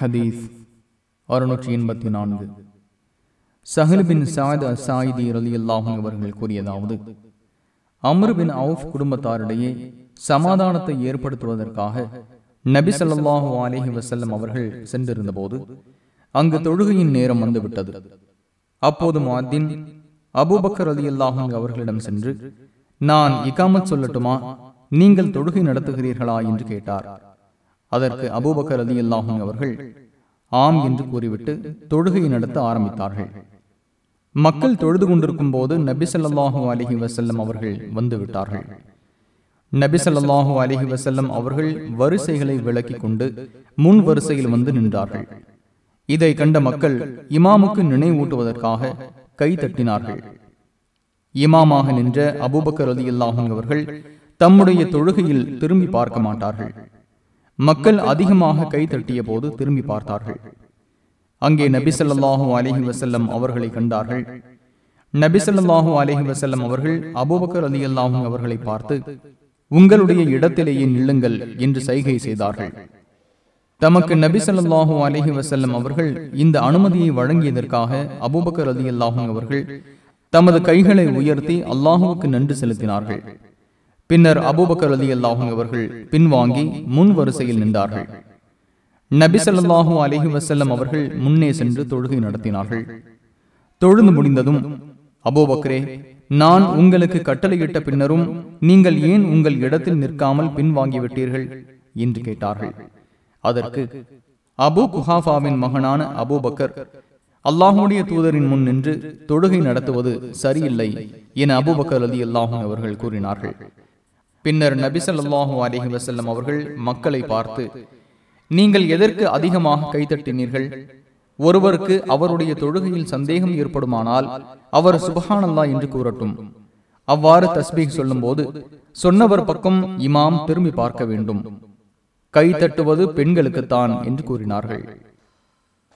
ஹதீஸ் அறுநூற்றி எண்பத்தி நான்கு. சஹல்பின் சாயத் சாயிதி ரலி அல்லாஹும் அவர்கள் கூறியதாவது அம்ருபின் அவுஃப் குடும்பத்தாரிடையே சமாதானத்தை ஏற்படுத்துவதற்காக நபி ஸல்லல்லாஹு அலேஹி வசல்லம் அவர்கள் சென்றிருந்த போது அங்கு தொழுகையின் நேரம் வந்துவிட்டது. அப்போது மாத்தின் அபூபக்கர் அலி அல்லாஹும் அவர்களிடம் சென்று நான் இகாமத் சொல்லட்டுமா? நீங்கள் தொழுகை நடத்துகிறீர்களா? என்று கேட்டார். அதற்கு அபூபக்கர் ரலி அல்லாஹும் அவர்கள் ஆம் என்று கூறிவிட்டு தொழுகையை நடத்த ஆரம்பித்தார்கள். மக்கள் தொழுது கொண்டிருக்கும் போது நபி ஸல்லல்லாஹு அலைஹி வஸல்லம் அவர்கள் வந்து விட்டார்கள். நபி ஸல்லல்லாஹு அலைஹி வஸல்லம் அவர்கள் வரிசைகளை விளக்கிக் கொண்டு முன் வரிசையில் வந்து நின்றார்கள். இதை கண்ட மக்கள் இமாமுக்கு நினைவூட்டுவதற்காக கை தட்டினார்கள். இமாமாக நின்ற அபூபக்கர் ரலியல்லாஹு அவர்கள் தம்முடைய தொழுகையில் திரும்பி பார்க்க மாட்டார்கள். மக்கள் அதிகமாக கை தட்டிய போது திரும்பி பார்த்தார்கள். அங்கே நபி அலஹி வசல்லம் அவர்களை கண்டார்கள். நபி அலஹி வசல்லம் அவர்கள் அவர்கள் அலி அல்லாஹும் அவர்களை பார்த்து உங்களுடைய இடத்திலேயே நில்லுங்கள் என்று சைகை செய்தார்கள். தமக்கு நபி ஸல்லல்லாஹு அலைஹி அவர்கள் இந்த அனுமதியை வழங்கியதற்காக அபூபக்கர் அல்லாஹும் அவர்கள் தமது கைகளை உயர்த்தி அல்லாஹுவுக்கு நன்றி செலுத்தினார்கள். பின்னர் அபூபக்கர் அலி அல்லாஹும் அவர்கள் பின்வாங்கி முன் வரிசையில் நின்றார்கள். நபி ஸல்லல்லாஹு அலைஹி வசல்லம் அவர்கள் முன்னே சென்று தொழுகை நடத்தினார்கள். தொழுது முடிந்ததும் அபூபக்கரே நான் உங்களுக்கு கட்டளையிட்ட பின்னரும் நீங்கள் ஏன் உங்கள் இடத்தில் நிற்காமல் பின்வாங்கி விட்டீர்கள்? என்று கேட்டார்கள். அதற்கு அபு குஹாஃபாவின் மகனான அபூபக்கர் அல்லாஹுடைய தூதரின் முன் நின்று தொழுகை நடத்துவது சரியில்லை என அபுபக்கர் அலி அல்லாஹும் அவர்கள் கூறினார்கள். பின்னர் நபி அலிஹி வசல்லம் அவர்கள் மக்களை பார்த்து நீங்கள் எதற்கு அதிகமாக கைதட்டினீர்கள்? ஒருவருக்கு அவருடைய தொழுகையில் சந்தேகம் ஏற்படுமானால் அவர் சுபஹானல்லா என்று கூறட்டும். அவ்வாறு தஸ்பீக் சொல்லும்போது சொன்னவர் பக்கம் இமாம் திரும்பி பார்க்க வேண்டும். கை தட்டுவது பெண்களுக்குத்தான் என்று கூறினார்கள்.